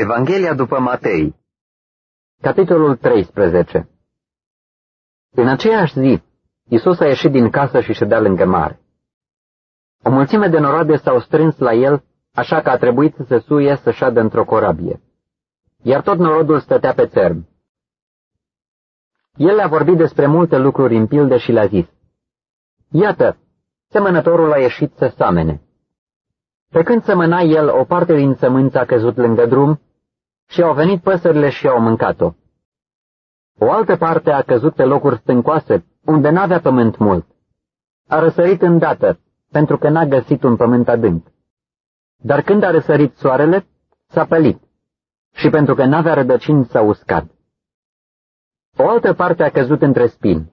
Evanghelia după Matei Capitolul 13 În aceeași zi, Isus a ieșit din casă și ședea lângă mare. O mulțime de noroade s-au strâns la el, așa că a trebuit să se suie să șadă într-o corabie. Iar tot norodul stătea pe țărm. El le-a vorbit despre multe lucruri în pilde și le-a zis, Iată, semănătorul a ieșit să samene. Pe când sămâna el, o parte din sămânță a căzut lângă drum și au venit păsările și au mâncat-o. O altă parte a căzut pe locuri stâncoase, unde n-avea pământ mult. A răsărit îndată, pentru că n-a găsit un pământ adânc. Dar când a răsărit soarele, s-a pălit și pentru că n-avea rădăcini s-a uscat. O altă parte a căzut între spini.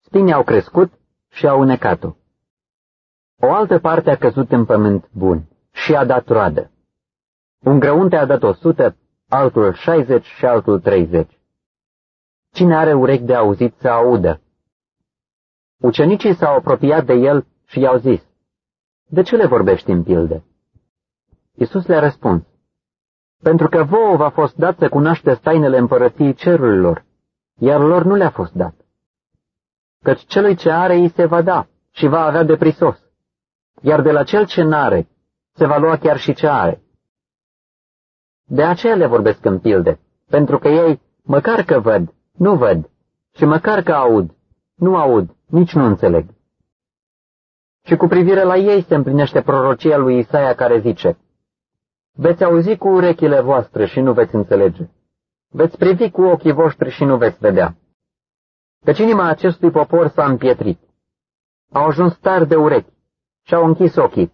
Spinii au crescut și au unecat-o. O altă parte a căzut în pământ bun și a dat roadă. Un grăunte a dat o sută, altul șaizeci și altul treizeci. Cine are urechi de auzit să audă? Ucenicii s-au apropiat de el și i-au zis, De ce le vorbești în pilde? Iisus le-a răspuns, Pentru că vouă v-a fost dat să cunoașteți tainele împărăției cerurilor, iar lor nu le-a fost dat. Căci celui ce are îi se va da și va avea de prisos, iar de la cel ce n-are se va lua chiar și ce are. De aceea le vorbesc în pilde, pentru că ei, măcar că văd, nu văd, și măcar că aud, nu aud, nici nu înțeleg. Și cu privire la ei se împlinește prorocia lui Isaia care zice, Veți auzi cu urechile voastre și nu veți înțelege. Veți privi cu ochii voștri și nu veți vedea. Căci inima acestui popor s-a împietrit. Au ajuns tari de urechi și au închis ochii,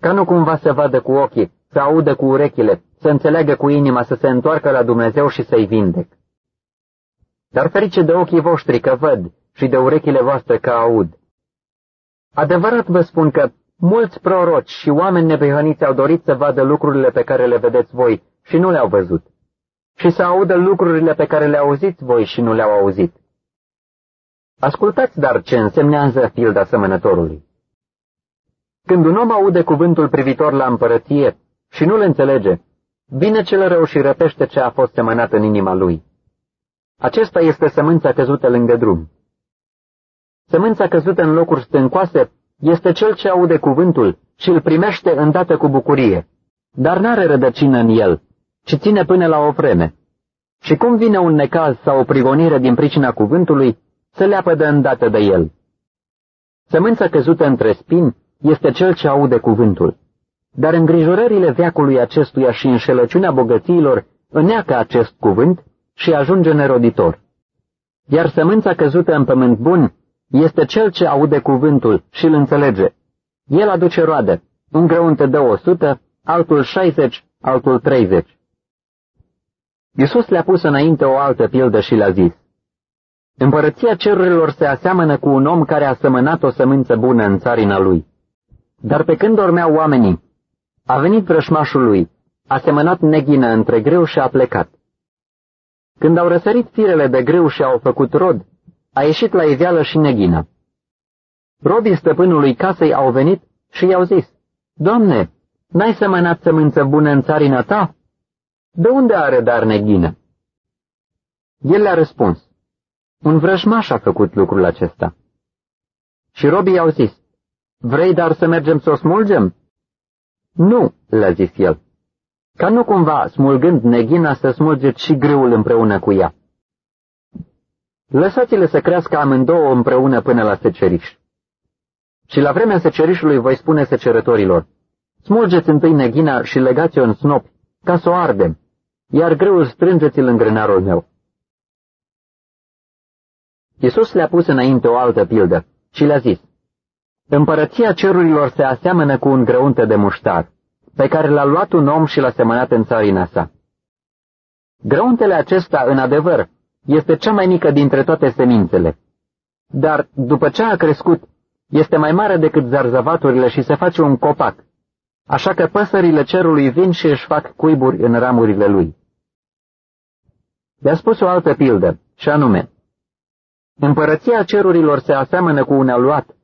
ca nu cumva să vadă cu ochii, să audă cu urechile, să înțeleagă cu inima, să se întoarcă la Dumnezeu și să-i vindec. Dar ferice de ochii voștri că văd și de urechile voastre că aud. Adevărat vă spun că mulți proroci și oameni neprihăniți au dorit să vadă lucrurile pe care le vedeți voi și nu le-au văzut, și să audă lucrurile pe care le auziți voi și nu le-au auzit. Ascultați dar ce însemnează pilda semănătorului. Când un om aude cuvântul privitor la împărăție și nu-l înțelege, vine cel rău și răpește ce a fost semănat în inima lui. Acesta este sămânța căzută lângă drum. Sămânța căzută în locuri stâncoase este cel ce aude cuvântul și îl primește îndată cu bucurie, dar n-are rădăcină în el, ci ține până la o vreme. Și cum vine un necaz sau o prigonire din pricina cuvântului, se leapă de îndată de el. Sămânța căzută între spini este cel ce aude cuvântul. Dar îngrijorările veacului acestuia și înșelăciunea bogățiilor îneacă acest cuvânt și ajunge neroditor. Iar sămânța căzută în pământ bun este cel ce aude cuvântul și îl înțelege. El aduce roade, un grăunte dă o sută, altul șaizeci, altul treizeci. Iisus le-a pus înainte o altă pildă și le-a zis, Împărăția cerurilor se aseamănă cu un om care a sămânat o sămânță bună în țarina lui. Dar pe când dormeau oamenii, a venit vrășmașul lui, a semănat neghină între greu și a plecat. Când au răsărit firele de greu și au făcut rod, a ieșit la iveală și neghină. Robii stăpânului casei au venit și i-au zis, Doamne, n-ai semănat sămânță bună în țarina ta? De unde are dar neghină? El le-a răspuns, un vrăjmaș a făcut lucrul acesta. Și robii i-au zis, Vrei dar să mergem să o smulgem? Nu, le-a zis el, ca nu cumva, smulgând neghina, să smulgeți și grâul împreună cu ea. Lăsați-le să crească amândouă împreună până la seceriș. Și la vremea secerișului voi spune secerătorilor, smulgeți întâi neghina și legați-o în snopi, ca să o ardem, iar grâul strângeți-l în grânarul meu. Iisus le-a pus înainte o altă pildă și le-a zis, Împărăția cerurilor se aseamănă cu un grăunte de muștar, pe care l-a luat un om și l-a semănat în țarina sa. Grăuntele acesta, în adevăr, este cea mai mică dintre toate semințele, dar, după ce a crescut, este mai mare decât zarzavaturile și se face un copac, așa că păsările cerului vin și își fac cuiburi în ramurile lui. Le-a spus o altă pildă, și anume, Împărăția cerurilor se aseamănă cu un aluat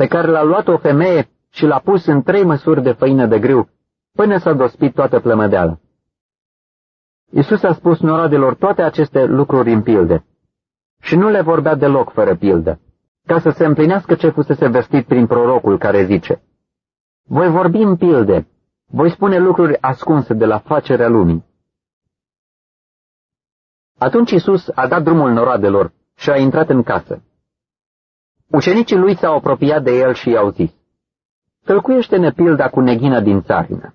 pe care l-a luat o femeie și l-a pus în trei măsuri de făină de grâu, până s-a dospit toată plămădeala. Isus a spus noroadelor toate aceste lucruri în pilde și nu le vorbea deloc fără pildă, ca să se împlinească ce fusese vestit prin prorocul care zice, Voi vorbi în pilde, voi spune lucruri ascunse de la facerea lumii. Atunci Isus a dat drumul noroadelor și a intrat în casă. Ucenicii lui s-au apropiat de el și i-au zis, Tălcuiește-ne pilda cu neghina din țarină.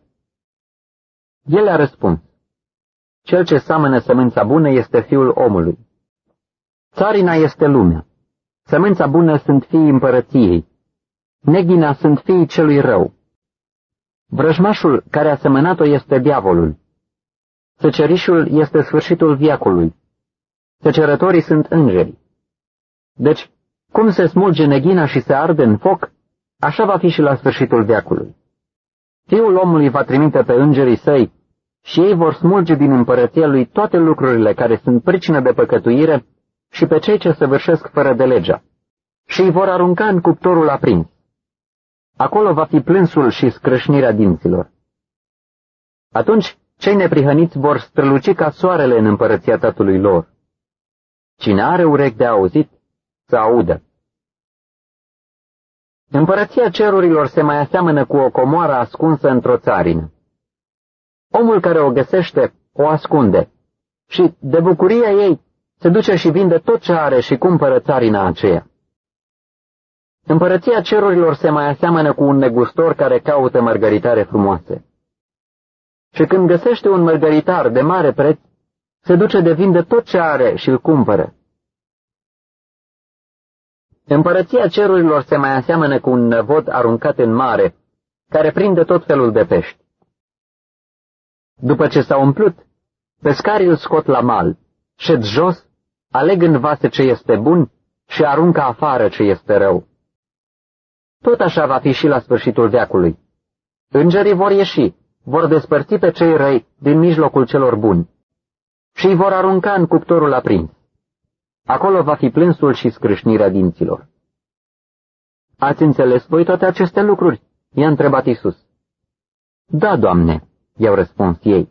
El a răspuns, Cel ce seamănă sămânța bună este fiul omului. Țarina este lumea. Sămânța bună sunt fiii împărăției. Neghina sunt fiii celui rău. Vrăjmașul care a semănat-o este diavolul. Săcerișul este sfârșitul viacului. Săcerătorii sunt îngeri. Deci, cum se smulge neghina și se arde în foc, așa va fi și la sfârșitul veacului. Fiul omului va trimite pe îngerii săi și ei vor smulge din împărăția lui toate lucrurile care sunt pricină de păcătuire și pe cei ce săvârșesc fără de legea și îi vor arunca în cuptorul aprins. Acolo va fi plânsul și scrâșnirea dinților. Atunci cei neprihăniți vor străluci ca soarele în împărăția tatălui lor. Cine are urechi de auzit, să audă. Împărăția cerurilor se mai aseamănă cu o comoară ascunsă într-o țarină. Omul care o găsește, o ascunde și, de bucuria ei, se duce și vinde tot ce are și cumpără țarina aceea. Împărăția cerurilor se mai aseamănă cu un negustor care caută mărgăritare frumoase. Și când găsește un mărgăritar de mare preț, se duce de vinde tot ce are și îl cumpără. Împărăția cerurilor se mai aseamănă cu un năvod aruncat în mare, care prinde tot felul de pești. După ce s-a umplut, pescarii îl scot la mal, șed jos, aleg în vase ce este bun și aruncă afară ce este rău. Tot așa va fi și la sfârșitul veacului. Îngerii vor ieși, vor despărți pe cei răi din mijlocul celor buni și îi vor arunca în cuptorul aprins. Acolo va fi plânsul și scrâșnirea dinților. Ați înțeles voi toate aceste lucruri? I-a întrebat Isus. Da, Doamne, i-au răspuns ei.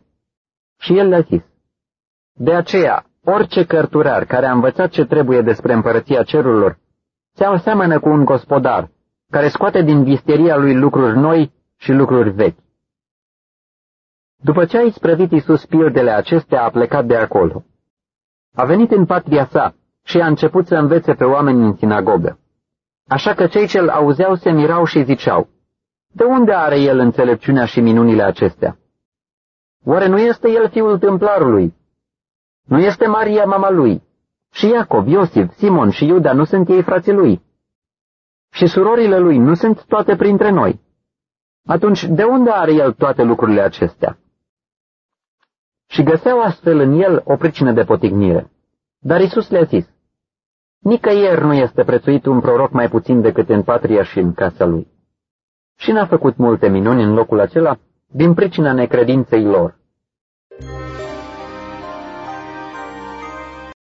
Și el le-a zis. De aceea, orice cărturar care a învățat ce trebuie despre împărăția cerurilor, se aseamănă cu un gospodar care scoate din visteria lui lucruri noi și lucruri vechi. După ce a isprăvit Iisus pildele acestea, a plecat de acolo. A venit în patria sa și a început să învețe pe oameni în sinagogă. Așa că cei ce-l auzeau se mirau și ziceau, De unde are el înțelepciunea și minunile acestea? Oare nu este el fiul templarului? Nu este Maria mama lui? Și Iacob, Iosif, Simon și Iuda nu sunt ei frații lui? Și surorile lui nu sunt toate printre noi? Atunci, de unde are el toate lucrurile acestea? Și găseau astfel în el o pricină de potignire. Dar Isus le-a zis, Nicăieri nu este prețuit un proroc mai puțin decât în patria și în casa lui. Și n-a făcut multe minuni în locul acela din pricina necredinței lor.